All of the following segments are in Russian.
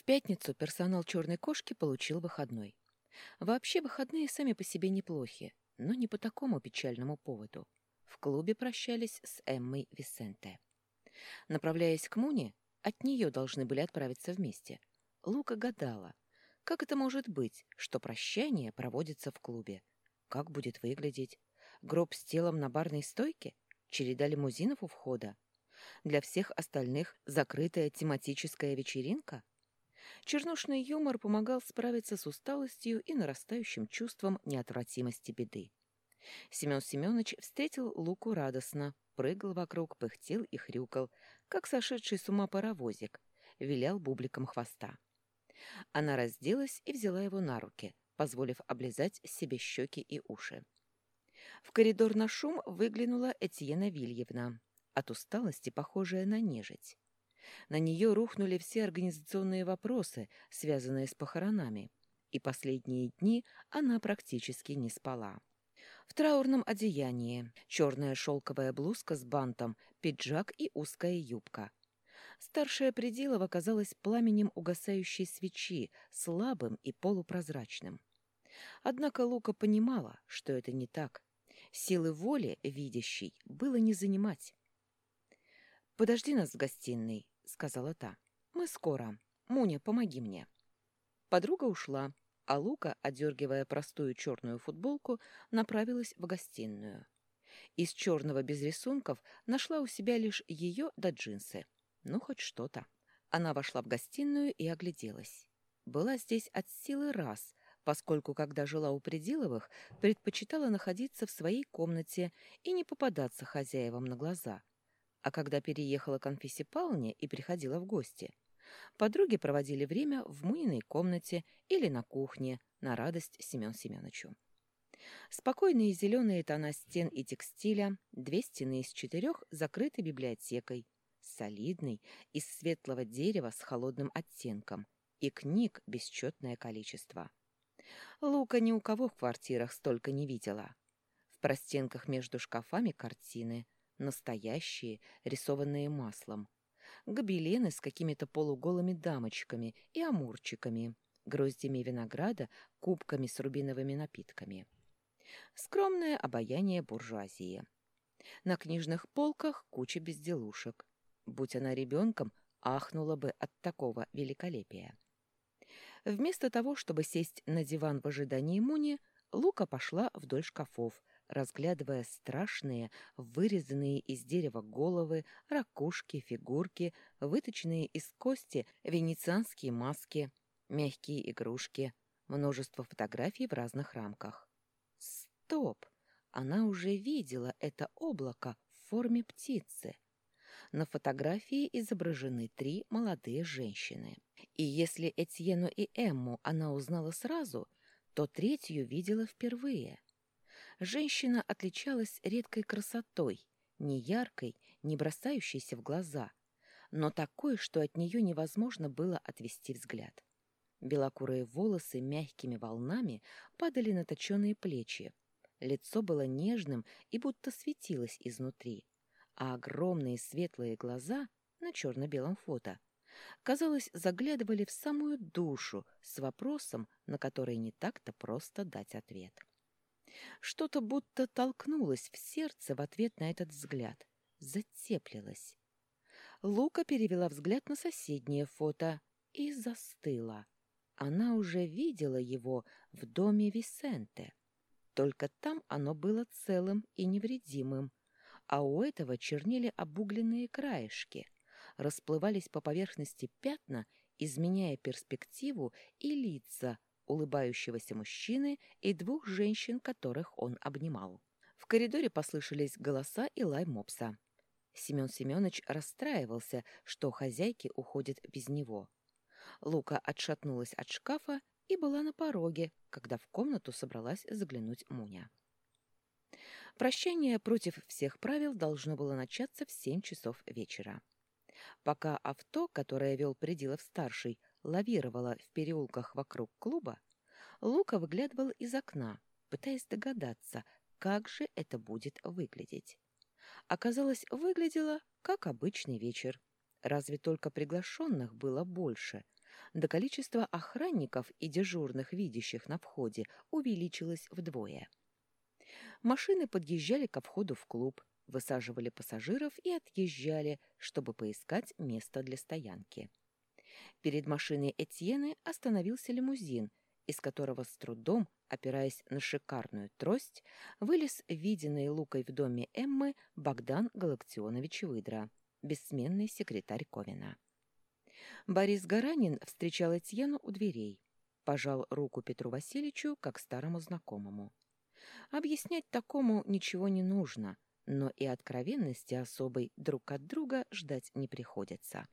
В пятницу персонал «Черной кошки» получил выходной. Вообще выходные сами по себе неплохи, но не по такому печальному поводу. В клубе прощались с Эммой Висенте. Направляясь к Муне, от нее должны были отправиться вместе. Лука гадала, как это может быть, что прощание проводится в клубе? Как будет выглядеть? Гроб с телом на барной стойке? Череда лимузинов у входа? Для всех остальных закрытая тематическая вечеринка? Чернушный юмор помогал справиться с усталостью и нарастающим чувством неотвратимости беды. Семен Семенович встретил Луку радостно, прыгал вокруг, пыхтел и хрюкал, как сошедший с ума паровозик, вилял бубликом хвоста. Она разделась и взяла его на руки, позволив облизать себе щеки и уши. В коридор на шум выглянула Этьена Вильевна, от усталости похожая на нежить. На нее рухнули все организационные вопросы, связанные с похоронами, и последние дни она практически не спала. В траурном одеянии, черная шелковая блузка с бантом, пиджак и узкая юбка. Старшая Пределова казалась пламенем угасающей свечи, слабым и полупрозрачным. Однако Лука понимала, что это не так. Силы воли, видящей, было не занимать. «Подожди нас в гостиной», — сказала та. «Мы скоро. Муня, помоги мне». Подруга ушла, а Лука, одергивая простую черную футболку, направилась в гостиную. Из черного без рисунков нашла у себя лишь ее да джинсы. Ну, хоть что-то. Она вошла в гостиную и огляделась. Была здесь от силы раз, поскольку, когда жила у Пределовых, предпочитала находиться в своей комнате и не попадаться хозяевам на глаза, а когда переехала к Анфисе Павловне и приходила в гости, подруги проводили время в Муниной комнате или на кухне на радость Семен Семеновичу. Спокойные зеленые тона стен и текстиля, две стены из четырех закрыты библиотекой, солидный, из светлого дерева с холодным оттенком, и книг бесчетное количество. Лука ни у кого в квартирах столько не видела. В простенках между шкафами картины – Настоящие, рисованные маслом. Гобелены с какими-то полуголыми дамочками и амурчиками, гроздями винограда, кубками с рубиновыми напитками. Скромное обаяние буржуазии. На книжных полках куча безделушек. Будь она ребенком, ахнула бы от такого великолепия. Вместо того, чтобы сесть на диван в ожидании Муни, Лука пошла вдоль шкафов, разглядывая страшные, вырезанные из дерева головы, ракушки, фигурки, выточенные из кости венецианские маски, мягкие игрушки, множество фотографий в разных рамках. Стоп! Она уже видела это облако в форме птицы. На фотографии изображены три молодые женщины. И если Этьену и Эмму она узнала сразу, то третью видела впервые. Женщина отличалась редкой красотой, не яркой, не бросающейся в глаза, но такой, что от нее невозможно было отвести взгляд. Белокурые волосы мягкими волнами падали на точеные плечи. Лицо было нежным и будто светилось изнутри, а огромные светлые глаза на черно-белом фото, казалось, заглядывали в самую душу с вопросом, на который не так-то просто дать ответ. Что-то будто толкнулось в сердце в ответ на этот взгляд. Затеплилось. Лука перевела взгляд на соседнее фото и застыла. Она уже видела его в доме Висенте. Только там оно было целым и невредимым, а у этого чернели обугленные краешки, расплывались по поверхности пятна, изменяя перспективу и лица, улыбающегося мужчины и двух женщин, которых он обнимал. В коридоре послышались голоса и лай мопса. Семен Семенович расстраивался, что хозяйки уходят без него. Лука отшатнулась от шкафа и была на пороге, когда в комнату собралась заглянуть Муня. Прощание против всех правил должно было начаться в семь часов вечера. Пока авто, которое вел Пределов-старший, лавировала в переулках вокруг клуба, Лука выглядывал из окна, пытаясь догадаться, как же это будет выглядеть. Оказалось, выглядело как обычный вечер. Разве только приглашенных было больше. до количества охранников и дежурных видящих на входе увеличилось вдвое. Машины подъезжали ко входу в клуб, высаживали пассажиров и отъезжали, чтобы поискать место для стоянки. Перед машиной Этьены остановился лимузин, из которого с трудом, опираясь на шикарную трость, вылез виденный Лукой в доме Эммы Богдан Галактионович Выдра, бессменный секретарь Ковина. Борис Гаранин встречал Этьену у дверей, пожал руку Петру Васильевичу как старому знакомому. Объяснять такому ничего не нужно, но и откровенности особой друг от друга ждать не приходится.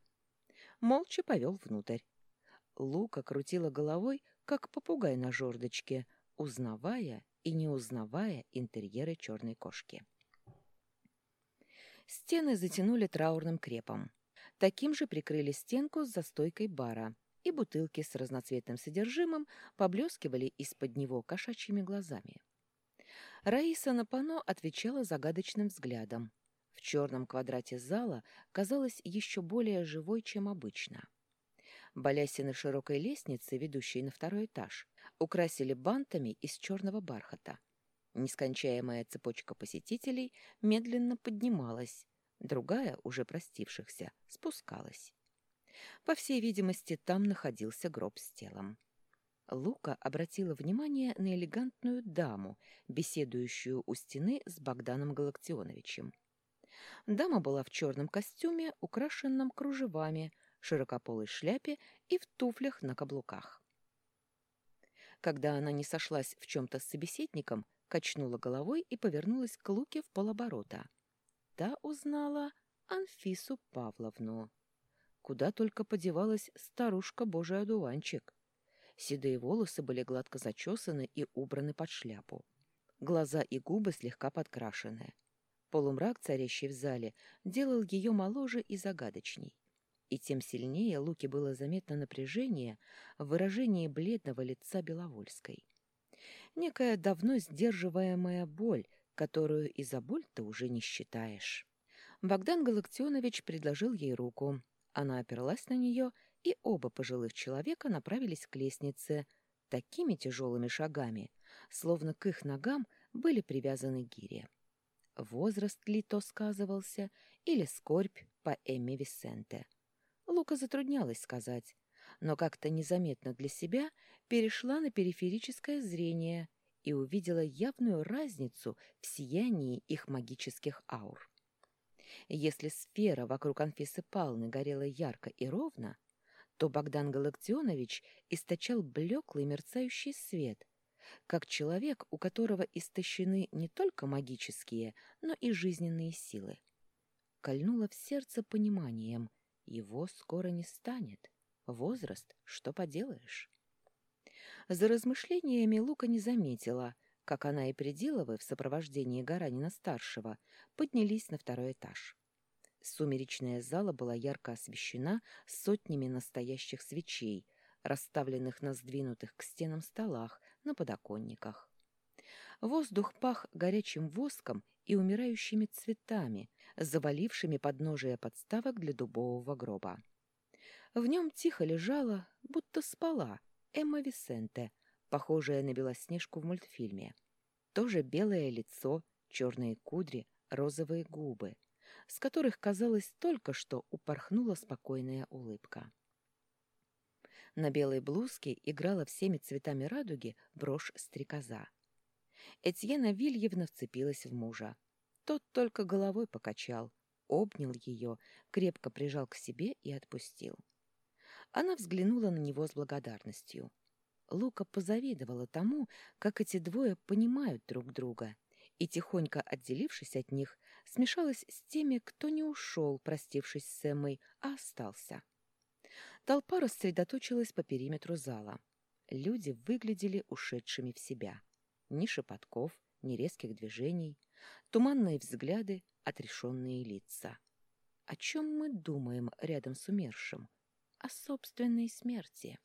Молча повел внутрь. Лука крутила головой, как попугай на жердочке, узнавая и не узнавая интерьеры черной кошки. Стены затянули траурным крепом. Таким же прикрыли стенку с застойкой бара, и бутылки с разноцветным содержимым поблескивали из-под него кошачьими глазами. Раиса на пано отвечала загадочным взглядом. Черном квадрате зала казалась еще более живой, чем обычно. Балясины широкой лестницы, ведущей на второй этаж, украсили бантами из черного бархата. Нескончаемая цепочка посетителей медленно поднималась, другая, уже простившихся, спускалась. По всей видимости, там находился гроб с телом. Лука обратила внимание на элегантную даму, беседующую у стены с Богданом Галактионовичем. Дама была в черном костюме, украшенном кружевами, широкополой шляпе и в туфлях на каблуках. Когда она не сошлась в чем-то с собеседником, качнула головой и повернулась к Луке в полоборота. Та узнала Анфису Павловну. Куда только подевалась старушка Божий одуванчик. Седые волосы были гладко зачесаны и убраны под шляпу. Глаза и губы слегка подкрашены. Полумрак, царящий в зале, делал ее моложе и загадочней. И тем сильнее Луке было заметно напряжение в выражении бледного лица Беловольской. Некая давно сдерживаемая боль, которую и за боль-то уже не считаешь. Богдан Галактионович предложил ей руку. Она оперлась на нее и оба пожилых человека направились к лестнице такими тяжелыми шагами, словно к их ногам были привязаны гири. Возраст ли то сказывался, или скорбь по Эмме Висенте. Лука затруднялась сказать, но как-то незаметно для себя перешла на периферическое зрение и увидела явную разницу в сиянии их магических аур. Если сфера вокруг Анфисы Палны горела ярко и ровно, то Богдан Галактионович источал блеклый мерцающий свет, как человек, у которого истощены не только магические, но и жизненные силы. Кольнуло в сердце пониманием, его скоро не станет. Возраст, что поделаешь? За размышлениями Лука не заметила, как она и Пределовы в сопровождении Гаранина-старшего поднялись на второй этаж. Сумеречная зала была ярко освещена сотнями настоящих свечей, расставленных на сдвинутых к стенам столах, на подоконниках. Воздух пах горячим воском и умирающими цветами, завалившими подножие подставок для дубового гроба. В нем тихо лежала, будто спала, Эмма Висенте, похожая на Белоснежку в мультфильме. Тоже белое лицо, черные кудри, розовые губы — с которых, казалось, только что упорхнула спокойная улыбка. На белой блузке играла всеми цветами радуги брошь-стрекоза. Этьена Вильевна вцепилась в мужа. Тот только головой покачал, обнял ее, крепко прижал к себе и отпустил. Она взглянула на него с благодарностью. Лука позавидовала тому, как эти двое понимают друг друга, и, тихонько отделившись от них, смешалась с теми, кто не ушел, простившись с Эммой, а остался. Толпа рассредоточилась по периметру зала. Люди выглядели ушедшими в себя. Ни шепотков, ни резких движений, туманные взгляды, отрешенные лица. О чем мы думаем рядом с умершим? О собственной смерти.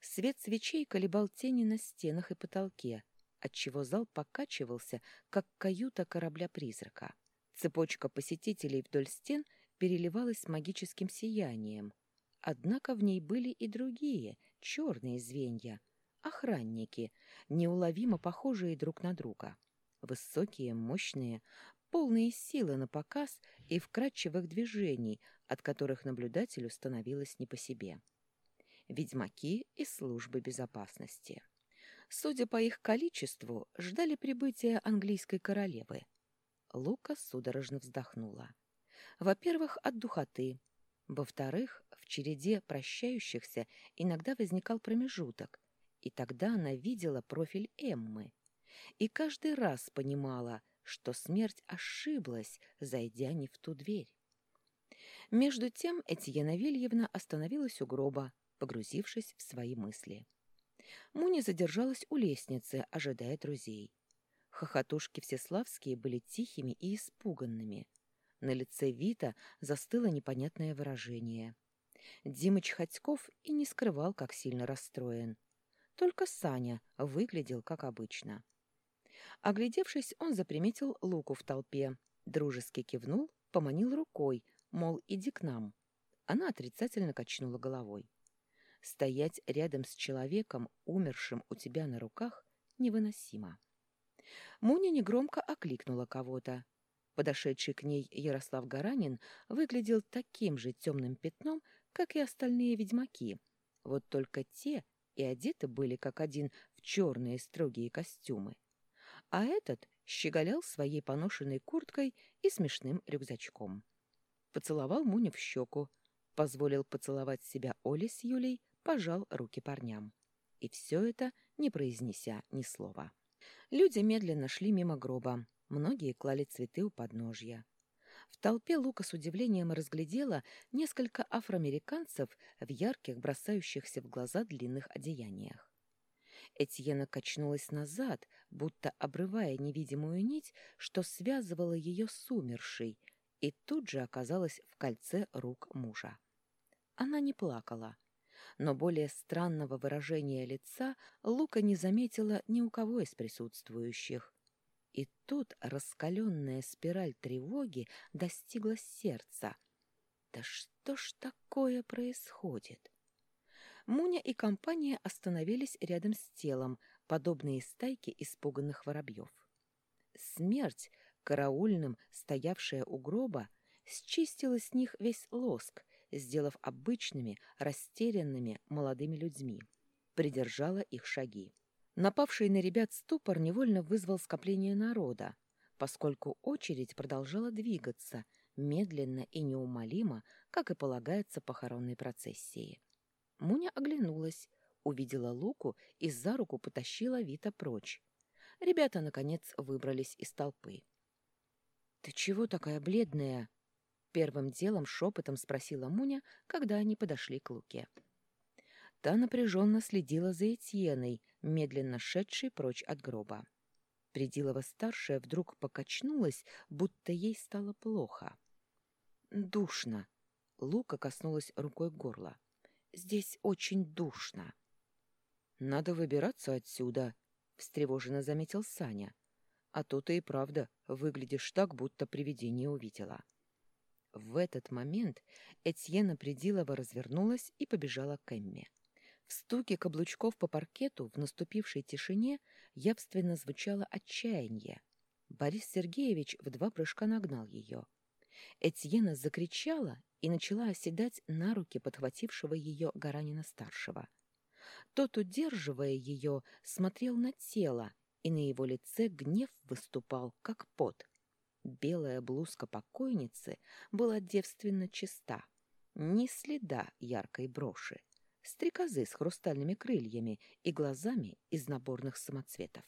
Свет свечей колебал тени на стенах и потолке, отчего зал покачивался, как каюта корабля-призрака. Цепочка посетителей вдоль стен переливалась магическим сиянием, Однако в ней были и другие, черные звенья, охранники, неуловимо похожие друг на друга. Высокие, мощные, полные силы на показ и вкрадчивых движений, от которых наблюдателю становилось не по себе. Ведьмаки из службы безопасности. Судя по их количеству, ждали прибытия английской королевы. Лука судорожно вздохнула. Во-первых, от духоты. Во-вторых, в череде прощающихся иногда возникал промежуток, и тогда она видела профиль Эммы. И каждый раз понимала, что смерть ошиблась, зайдя не в ту дверь. Между тем Этьена Вильевна остановилась у гроба, погрузившись в свои мысли. Муни задержалась у лестницы, ожидая друзей. Хохотушки всеславские были тихими и испуганными. На лице Вита застыло непонятное выражение. Димыч Ходьков и не скрывал, как сильно расстроен. Только Саня выглядел как обычно. Оглядевшись, он заприметил Луку в толпе, дружески кивнул, поманил рукой, мол, иди к нам. Она отрицательно качнула головой. Стоять рядом с человеком, умершим у тебя на руках, невыносимо. Муня негромко окликнула кого-то. Подошедший к ней Ярослав Гаранин выглядел таким же темным пятном, как и остальные ведьмаки. Вот только те и одеты были как один в черные строгие костюмы а этот щеголял своей поношенной курткой и смешным рюкзачком. Поцеловал Муню в щеку, позволил поцеловать себя Оле с Юлей, пожал руки парням. И все это, не произнеся ни слова. Люди медленно шли мимо гроба, многие клали цветы у подножья. В толпе Лука с удивлением разглядела несколько афроамериканцев в ярких, бросающихся в глаза длинных одеяниях. Этьена качнулась назад, будто обрывая невидимую нить, что связывала ее с умершей, и тут же оказалась в кольце рук мужа. Она не плакала, но более странного выражения лица Лука не заметила ни у кого из присутствующих. И тут раскаленная спираль тревоги достигла сердца. Да что ж такое происходит? Муня и компания остановились рядом с телом, подобные стайке испуганных воробьев. Смерть, караульным, стоявшая у гроба, счистила с них весь лоск, сделав обычными, растерянными молодыми людьми, придержала их шаги. Напавший на ребят ступор невольно вызвал скопление народа, поскольку очередь продолжала двигаться, медленно и неумолимо, как и полагается похоронной процессии. Муня оглянулась, увидела Луку и за руку потащила Вита прочь. Ребята, наконец, выбрались из толпы. «Ты чего такая бледная?» Первым делом шепотом спросила Муня, когда они подошли к Луке. Та напряженно следила за Этьеной, медленно шедшей прочь от гроба. Придилова-старшая вдруг покачнулась, будто ей стало плохо. «Душно!» Лука коснулась рукой горла. Здесь очень душно. Надо выбираться отсюда, встревоженно заметил Саня. А то ты и правда выглядишь так, будто привидение увидела. В этот момент Этьена Придилова развернулась и побежала к Эмме. В стуке каблучков по паркету в наступившей тишине явственно звучало отчаяние. Борис Сергеевич в два прыжка нагнал ее. Этьена закричала и начала оседать на руки подхватившего ее Гаранина-старшего. Тот, удерживая ее, смотрел на тело, и на его лице гнев выступал, как пот. Белая блузка покойницы была девственно чиста, ни следа яркой броши, стрекозы с хрустальными крыльями и глазами из наборных самоцветов.